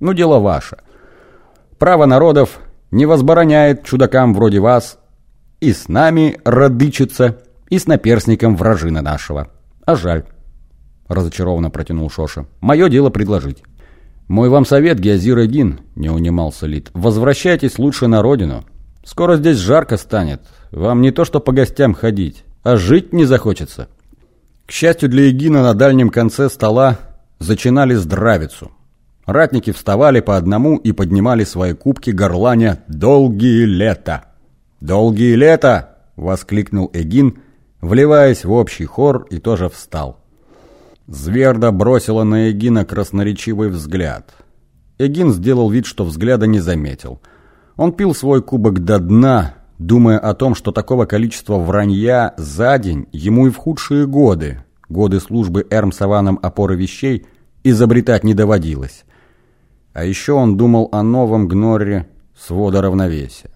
Ну, дело ваше. Право народов не возбороняет чудакам вроде вас и с нами родычиться, и с наперсником вражина нашего. А жаль. Разочарованно протянул Шоша. Мое дело предложить. Мой вам совет, Геозир Эгин, не унимался Лид. Возвращайтесь лучше на родину. Скоро здесь жарко станет. Вам не то что по гостям ходить, а жить не захочется. К счастью для Эгина на дальнем конце стола зачинали здравицу. Ратники вставали по одному и поднимали свои кубки горланя «Долгие лета». «Долгие лета!» — воскликнул Эгин, вливаясь в общий хор и тоже встал. Зверда бросила на Эгина красноречивый взгляд. Эгин сделал вид, что взгляда не заметил. Он пил свой кубок до дна, думая о том, что такого количества вранья за день ему и в худшие годы, годы службы Эрм Саваном опоры вещей, изобретать не доводилось. А еще он думал о новом гнорре свода равновесия.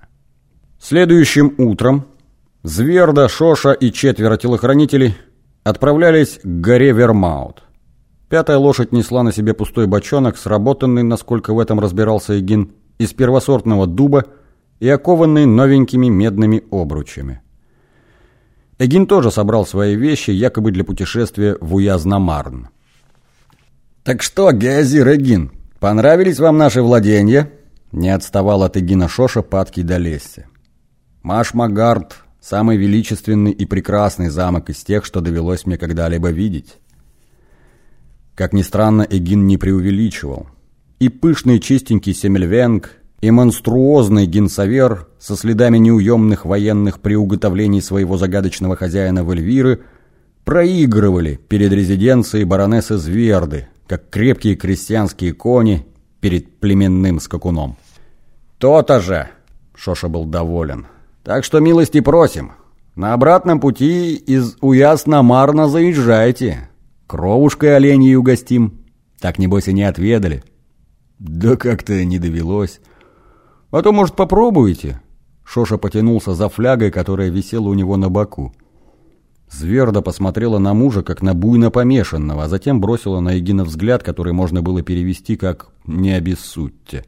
Следующим утром Зверда, Шоша и четверо телохранителей отправлялись к горе Вермаут. Пятая лошадь несла на себе пустой бочонок, сработанный, насколько в этом разбирался Эгин, из первосортного дуба и окованный новенькими медными обручами. Эгин тоже собрал свои вещи, якобы для путешествия в Уязнамарн. «Так что, Геозир Эгин, понравились вам наши владения?» Не отставал от Эгина Шоша падкий до лести. Маш-Магард – самый величественный и прекрасный замок из тех, что довелось мне когда-либо видеть. Как ни странно, Эгин не преувеличивал. И пышный чистенький Семельвенг, и монструозный Гинсавер со следами неуемных военных приуготовлений своего загадочного хозяина в Эльвиры проигрывали перед резиденцией баронессы Зверды, как крепкие крестьянские кони перед племенным скакуном. «То-то же!» — Шоша был доволен. Так что милости просим. На обратном пути из Уяс-на-Марна заезжайте. Кровушкой оленьей угостим. Так, небось, и не отведали. Да как-то не довелось. А то, может, попробуете? Шоша потянулся за флягой, которая висела у него на боку. Зверда посмотрела на мужа, как на буйно помешанного, а затем бросила на Егина взгляд, который можно было перевести как «не обессудьте».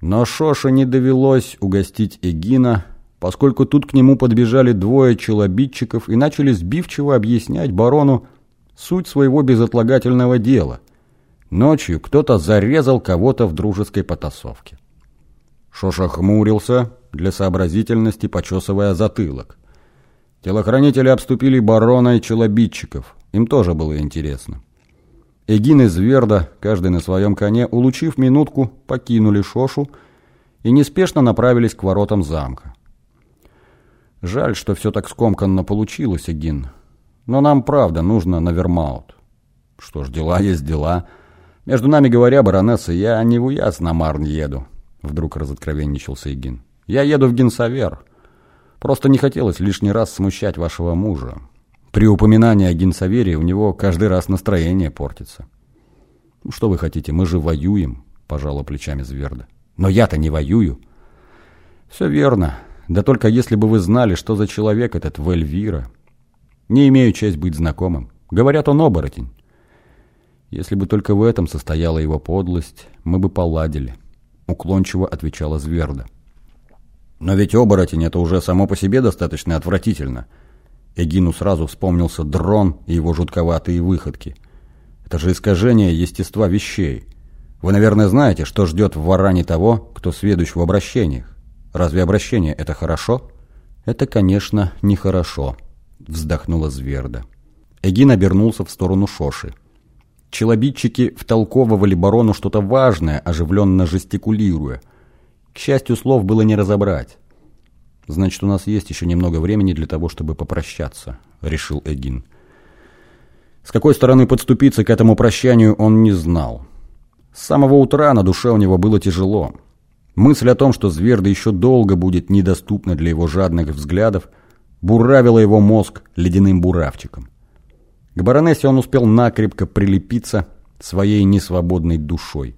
Но Шоша не довелось угостить Эгина, поскольку тут к нему подбежали двое челобитчиков и начали сбивчиво объяснять барону суть своего безотлагательного дела. Ночью кто-то зарезал кого-то в дружеской потасовке. Шоша хмурился, для сообразительности почесывая затылок. Телохранители обступили барона и челобитчиков. Им тоже было интересно. Эгин и Зверда, каждый на своем коне, улучив минутку, покинули Шошу и неспешно направились к воротам замка. Жаль, что все так скомканно получилось, Эгин. Но нам, правда, нужно на Вермаут. Что ж, дела есть дела. Между нами говоря, баронесса, я не в Уяз на Марн еду. Вдруг разоткровенничался Эгин. Я еду в Генсавер. Просто не хотелось лишний раз смущать вашего мужа. При упоминании о Генсавере у него каждый раз настроение портится. «Ну, что вы хотите, мы же воюем», – пожала плечами Зверда. «Но я-то не воюю». «Все верно. Да только если бы вы знали, что за человек этот Вельвира. Не имею честь быть знакомым. Говорят, он оборотень. Если бы только в этом состояла его подлость, мы бы поладили», – уклончиво отвечала Зверда. «Но ведь оборотень – это уже само по себе достаточно отвратительно». Эгину сразу вспомнился дрон и его жутковатые выходки. Это же искажение естества вещей. Вы, наверное, знаете, что ждет в варане того, кто сведущ в обращениях. Разве обращение – это хорошо? Это, конечно, нехорошо, вздохнула Зверда. Эгин обернулся в сторону Шоши. Челобитчики втолковывали барону что-то важное, оживленно жестикулируя. К счастью, слов было не разобрать. «Значит, у нас есть еще немного времени для того, чтобы попрощаться», — решил Эгин. С какой стороны подступиться к этому прощанию он не знал. С самого утра на душе у него было тяжело. Мысль о том, что Зверда еще долго будет недоступна для его жадных взглядов, буравила его мозг ледяным буравчиком. К баронессе он успел накрепко прилепиться своей несвободной душой.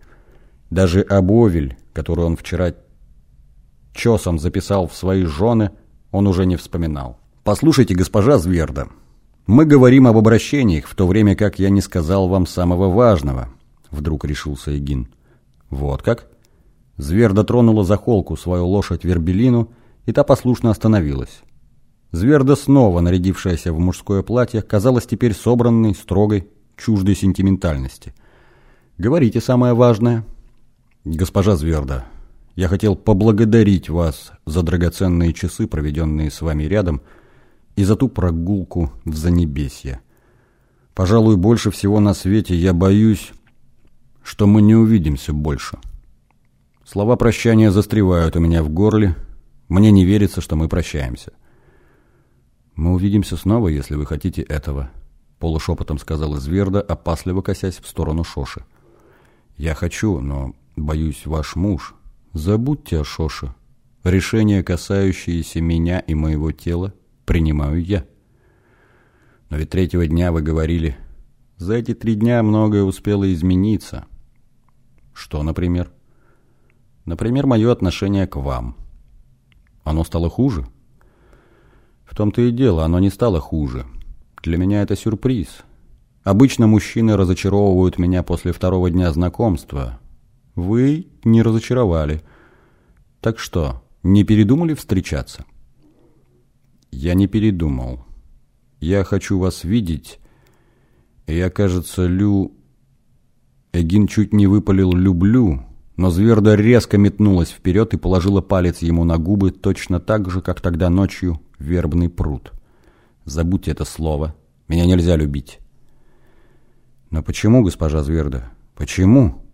Даже Абовель, которую он вчера чесом записал в свои жены, он уже не вспоминал. «Послушайте, госпожа Зверда, мы говорим об обращениях, в то время как я не сказал вам самого важного», вдруг решился Эгин. Вот как? Зверь дотронула за холку свою лошадь Вербелину, и та послушно остановилась. Зверда, снова нарядившаяся в мужское платье, казалась теперь собранной, строгой, чуждой сентиментальности. «Говорите самое важное». «Госпожа Зверда, я хотел поблагодарить вас за драгоценные часы, проведенные с вами рядом, и за ту прогулку в Занебесье. Пожалуй, больше всего на свете я боюсь, что мы не увидимся больше. Слова прощания застревают у меня в горле, мне не верится, что мы прощаемся. Мы увидимся снова, если вы хотите этого, полушепотом сказала Зверда, опасливо косясь в сторону Шоши. Я хочу, но, боюсь, ваш муж Забудьте о Шоше. Решения, касающиеся меня и моего тела, принимаю я. Но ведь третьего дня вы говорили, за эти три дня многое успело измениться. Что, например? Например, мое отношение к вам. Оно стало хуже? В том-то и дело, оно не стало хуже. Для меня это сюрприз. Обычно мужчины разочаровывают меня после второго дня знакомства, вы не разочаровали. Так что, не передумали встречаться? Я не передумал. Я хочу вас видеть. Я, кажется, Лю... Эгин чуть не выпалил «люблю», но Зверда резко метнулась вперед и положила палец ему на губы точно так же, как тогда ночью вербный пруд. Забудьте это слово. Меня нельзя любить. Но почему, госпожа Зверда? Почему?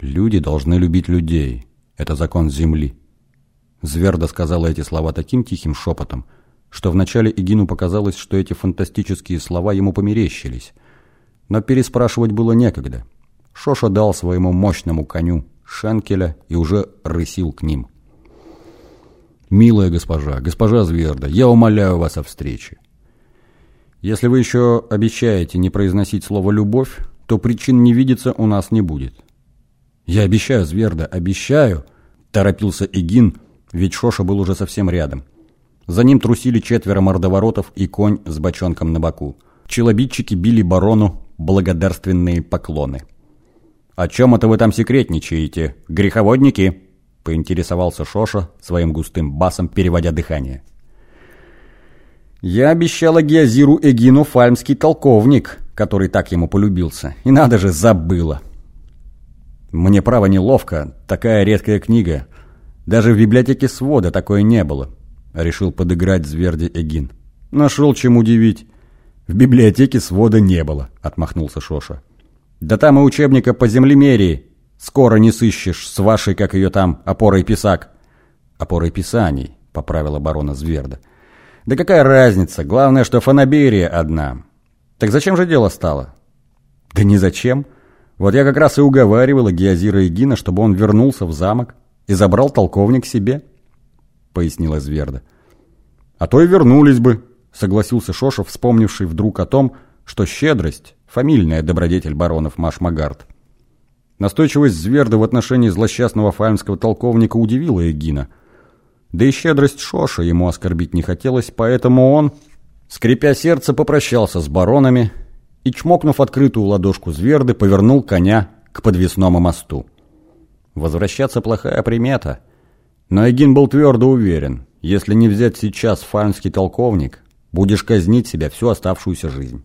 Люди должны любить людей. Это закон Земли. Зверда сказала эти слова таким тихим шепотом, что вначале Игину показалось, что эти фантастические слова ему померещились. Но переспрашивать было некогда. Шоша дал своему мощному коню шенкеля и уже рысил к ним. «Милая госпожа, госпожа Зверда, я умоляю вас о встрече. Если вы еще обещаете не произносить слово «любовь», то причин не видеться у нас не будет. «Я обещаю, Зверда, обещаю!» – торопился Игин, ведь Шоша был уже совсем рядом. За ним трусили четверо мордоворотов и конь с бочонком на боку. Челобитчики били барону благодарственные поклоны. «О чем это вы там секретничаете, греховодники?» – поинтересовался Шоша своим густым басом, переводя дыхание. «Я обещала Геозиру Эгину фальмский толковник, который так ему полюбился, и надо же, забыла!» Мне, право, неловко. Такая редкая книга. Даже в библиотеке свода такое не было. Решил подыграть Зверди Эгин. Нашел чем удивить. В библиотеке свода не было, отмахнулся Шоша. Да там и учебника по землемерии. Скоро не сыщешь с вашей, как ее там, опорой писак. Опорой писаний, поправила барона Зверда. Да какая разница, главное, что фанаберия одна. Так зачем же дело стало? Да ни зачем. Вот я как раз и уговаривала Геозира Гина, чтобы он вернулся в замок и забрал толковник себе, — пояснила Зверда. — А то и вернулись бы, — согласился Шошев, вспомнивший вдруг о том, что щедрость — фамильная добродетель баронов Машмагард. Настойчивость Зверда в отношении злосчастного фальмского толковника удивила Эгина. Да и щедрость Шоша ему оскорбить не хотелось, поэтому он, скрипя сердце, попрощался с баронами — и, чмокнув открытую ладошку Зверды, повернул коня к подвесному мосту. Возвращаться плохая примета. Но Эгин был твердо уверен, если не взять сейчас фарнский толковник, будешь казнить себя всю оставшуюся жизнь.